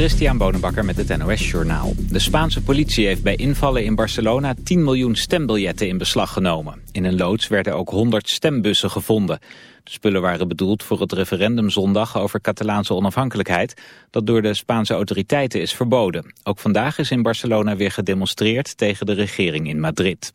Christian Bonenbakker met het NOS Journaal. De Spaanse politie heeft bij invallen in Barcelona 10 miljoen stembiljetten in beslag genomen. In een loods werden ook 100 stembussen gevonden. De spullen waren bedoeld voor het referendum zondag over Catalaanse onafhankelijkheid... dat door de Spaanse autoriteiten is verboden. Ook vandaag is in Barcelona weer gedemonstreerd tegen de regering in Madrid.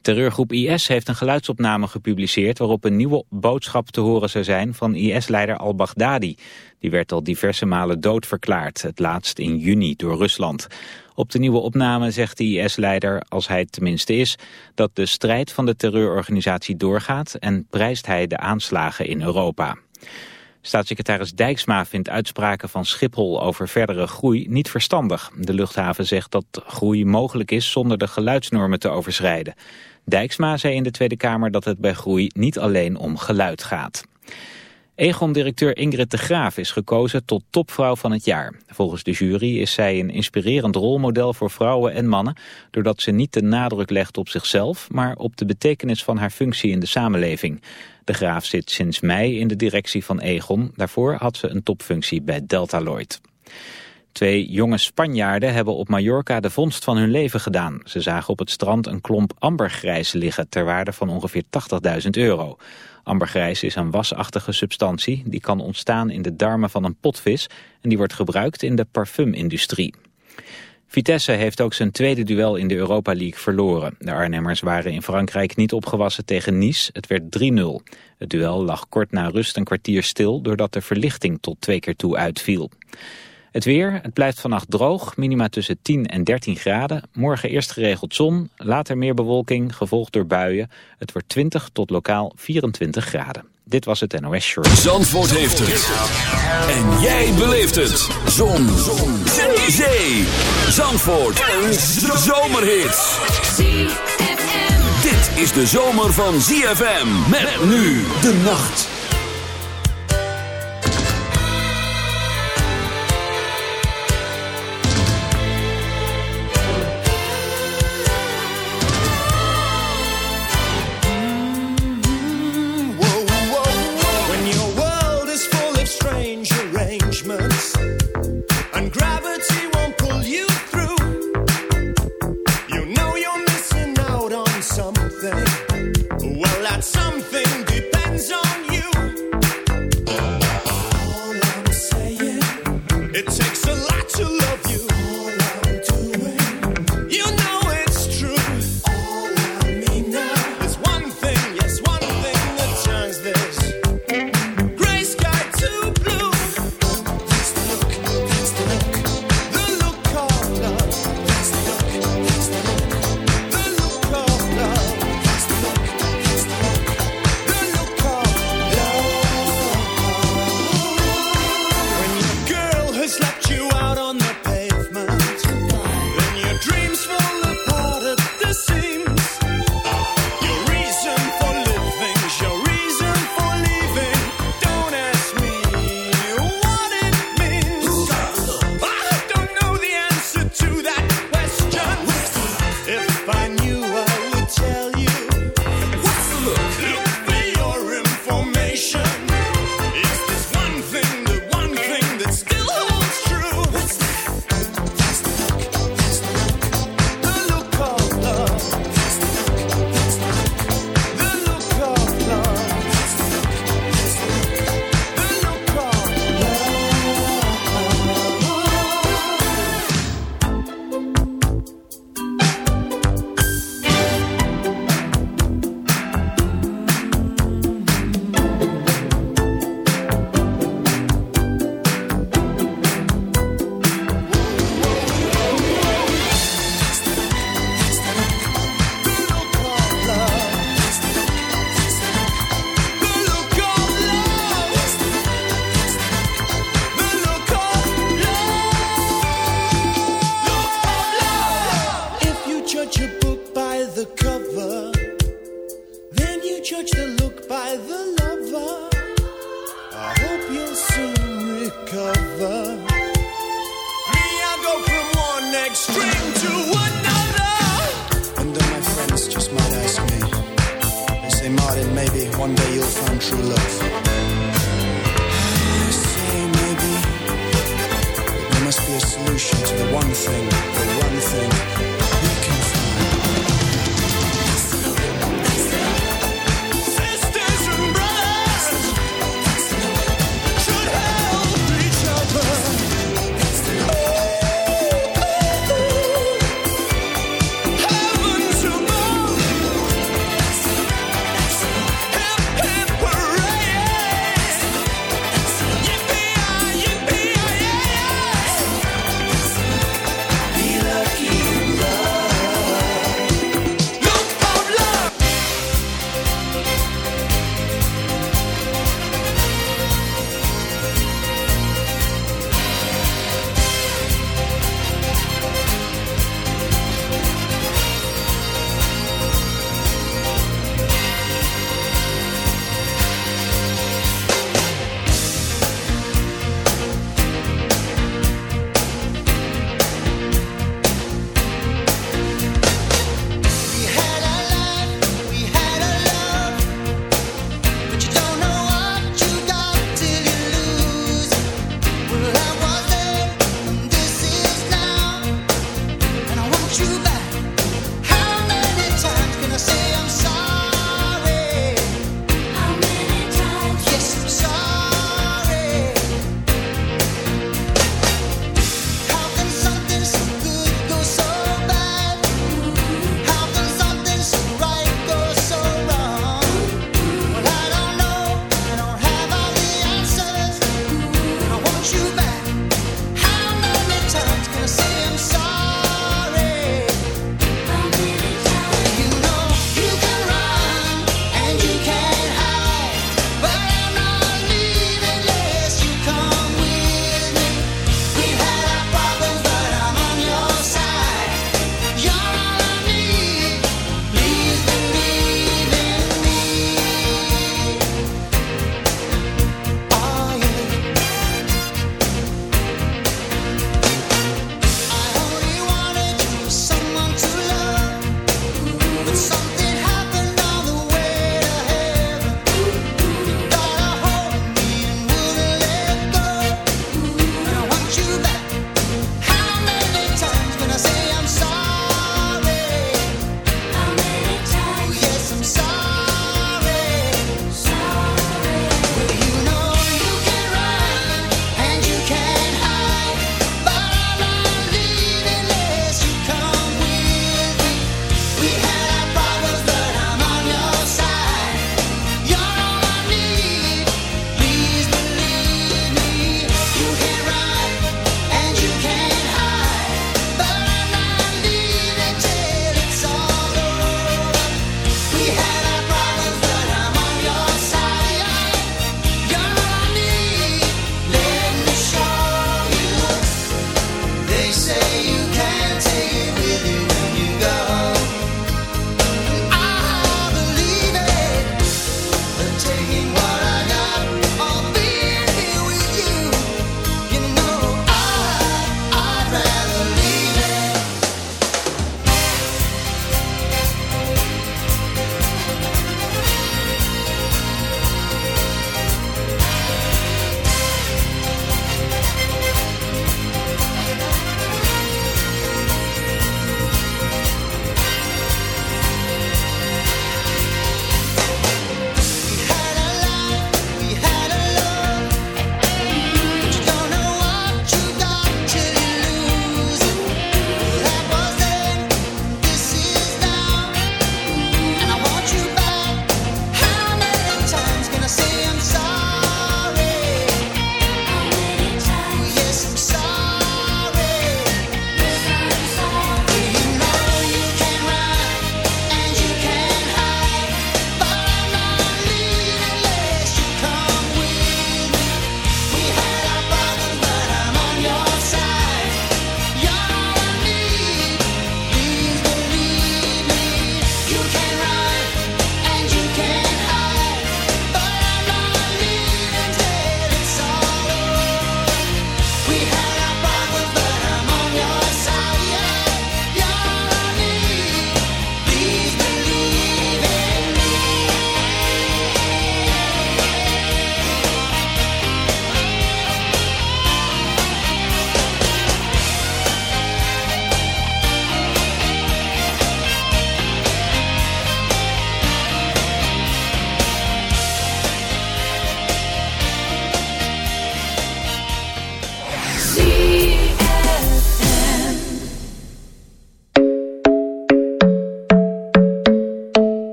Terreurgroep IS heeft een geluidsopname gepubliceerd waarop een nieuwe boodschap te horen zou zijn van IS-leider al-Baghdadi. Die werd al diverse malen doodverklaard, het laatst in juni door Rusland. Op de nieuwe opname zegt de IS-leider, als hij het tenminste is, dat de strijd van de terreurorganisatie doorgaat en prijst hij de aanslagen in Europa. Staatssecretaris Dijksma vindt uitspraken van Schiphol over verdere groei niet verstandig. De luchthaven zegt dat groei mogelijk is zonder de geluidsnormen te overschrijden. Dijksma zei in de Tweede Kamer dat het bij groei niet alleen om geluid gaat. Egon-directeur Ingrid de Graaf is gekozen tot topvrouw van het jaar. Volgens de jury is zij een inspirerend rolmodel voor vrouwen en mannen... doordat ze niet de nadruk legt op zichzelf... maar op de betekenis van haar functie in de samenleving. De Graaf zit sinds mei in de directie van Egon. Daarvoor had ze een topfunctie bij Deltaloid. Twee jonge Spanjaarden hebben op Mallorca de vondst van hun leven gedaan. Ze zagen op het strand een klomp ambergrijs liggen ter waarde van ongeveer 80.000 euro. Ambergrijs is een wasachtige substantie die kan ontstaan in de darmen van een potvis en die wordt gebruikt in de parfumindustrie. Vitesse heeft ook zijn tweede duel in de Europa League verloren. De Arnhemmers waren in Frankrijk niet opgewassen tegen Nice. Het werd 3-0. Het duel lag kort na rust een kwartier stil doordat de verlichting tot twee keer toe uitviel. Het weer, het blijft vannacht droog, minima tussen 10 en 13 graden. Morgen eerst geregeld zon, later meer bewolking, gevolgd door buien. Het wordt 20 tot lokaal 24 graden. Dit was het NOS Short. Zandvoort heeft het. En jij beleeft het. Zon. zon. Zee. Zandvoort. Een zomerhit. Dit is de zomer van ZFM. Met nu de nacht.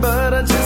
But I just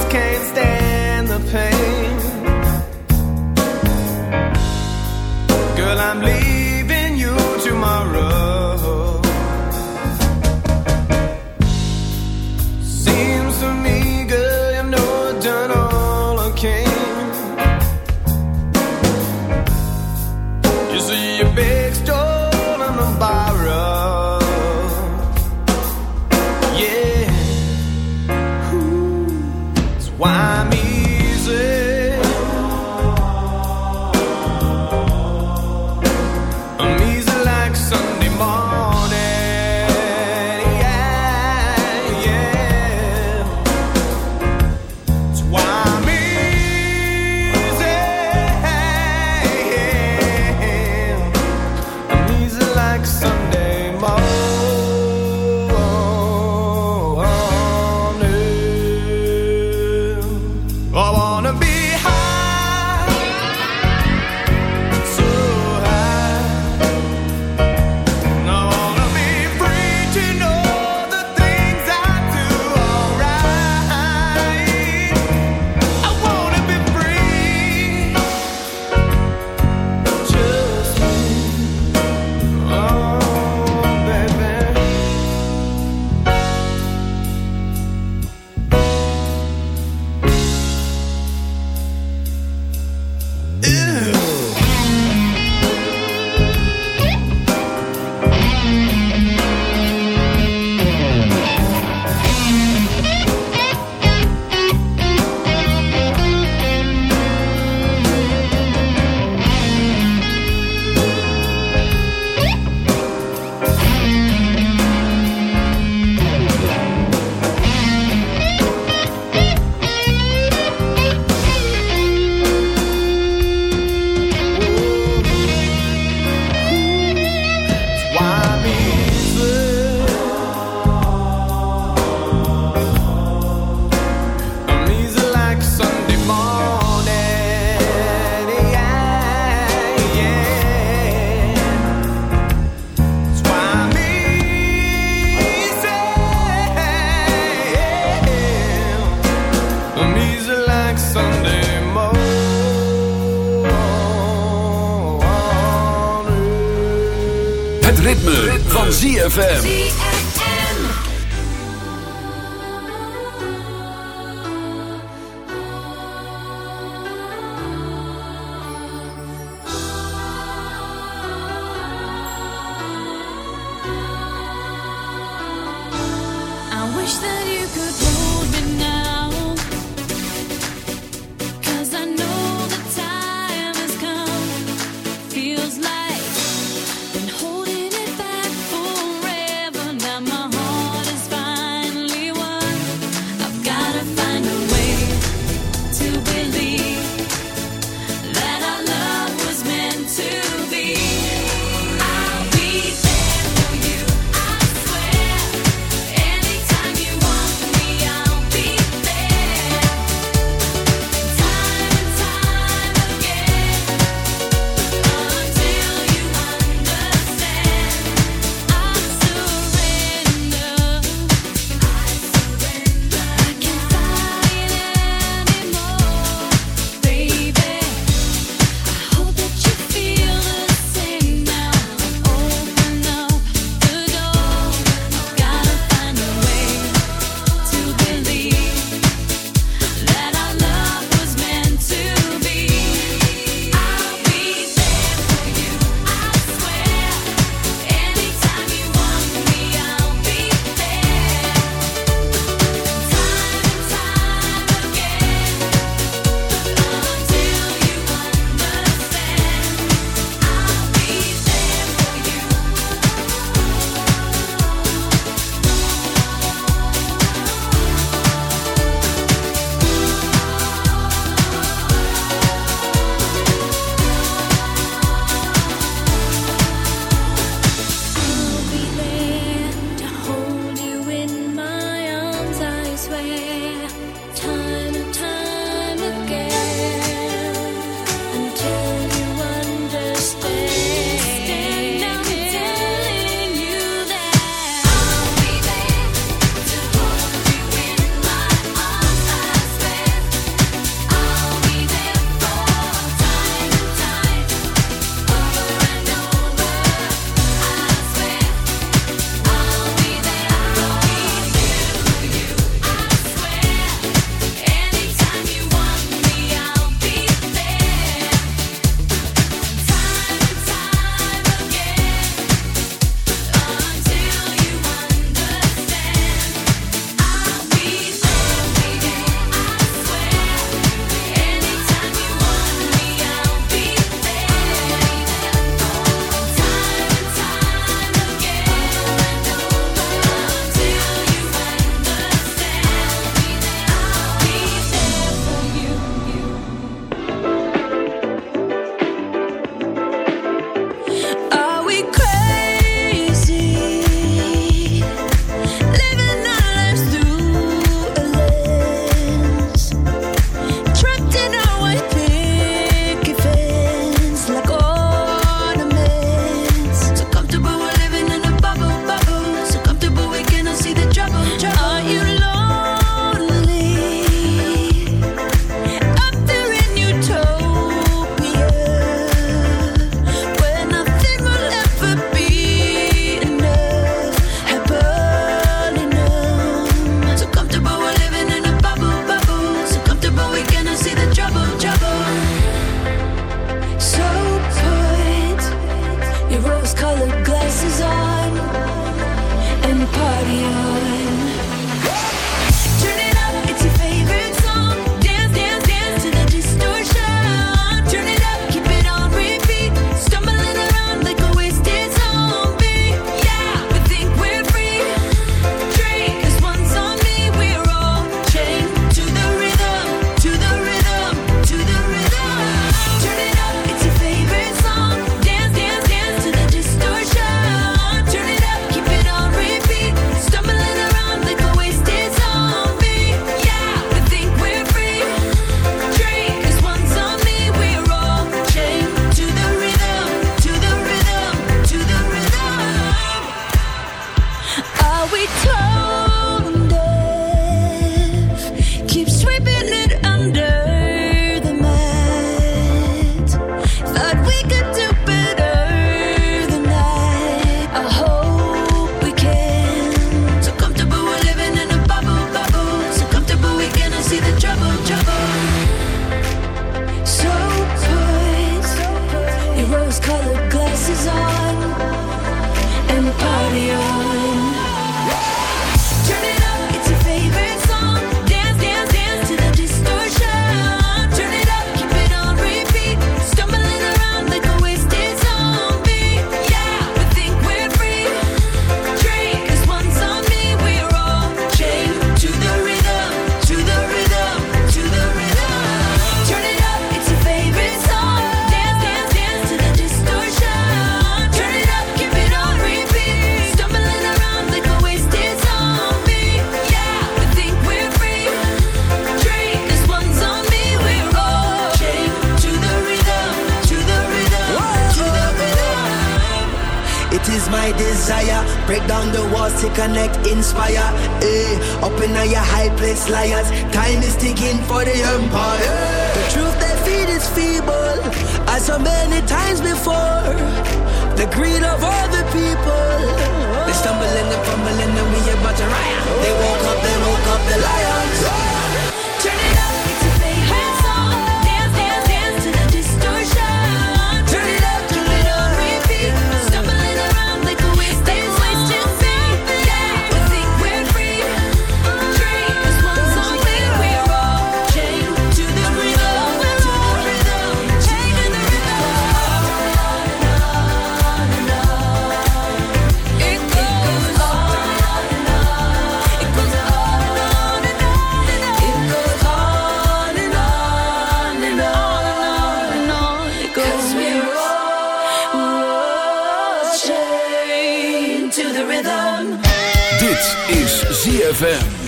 ZFM.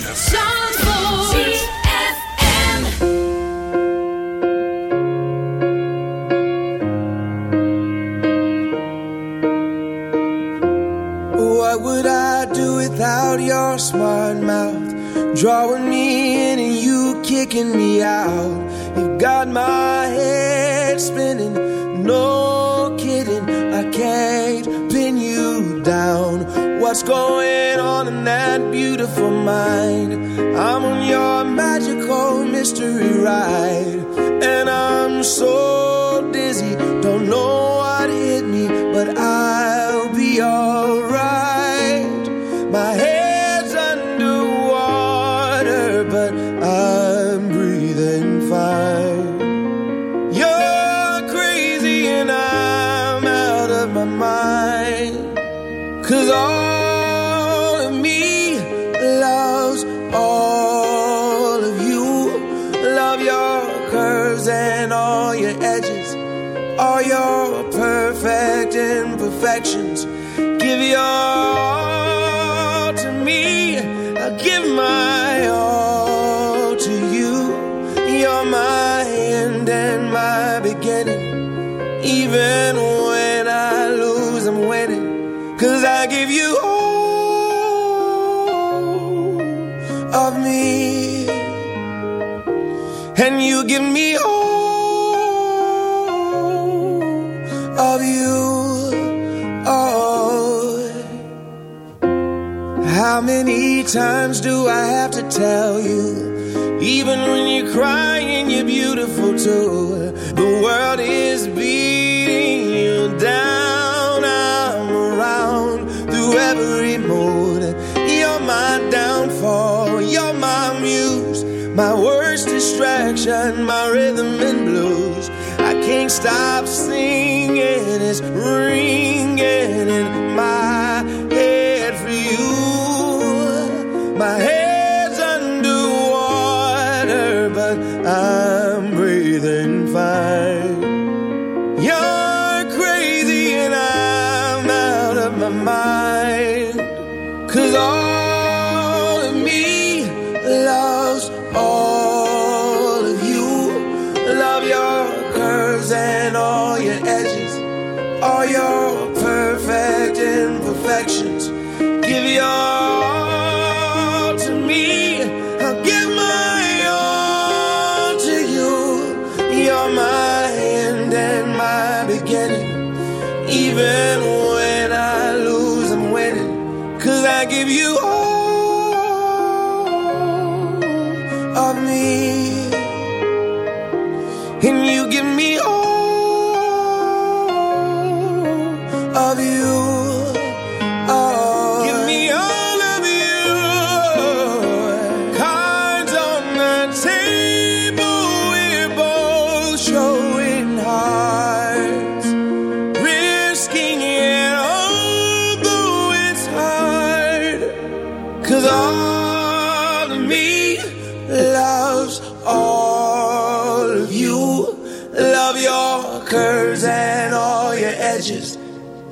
of me. And you give me all of you. Oh. How many times do I have to tell you? Even when you're crying you're beautiful too. The world is beating you down. I'm around through every mood my downfall. You're my muse, my worst distraction, my rhythm and blues. I can't stop singing, it's ringing in my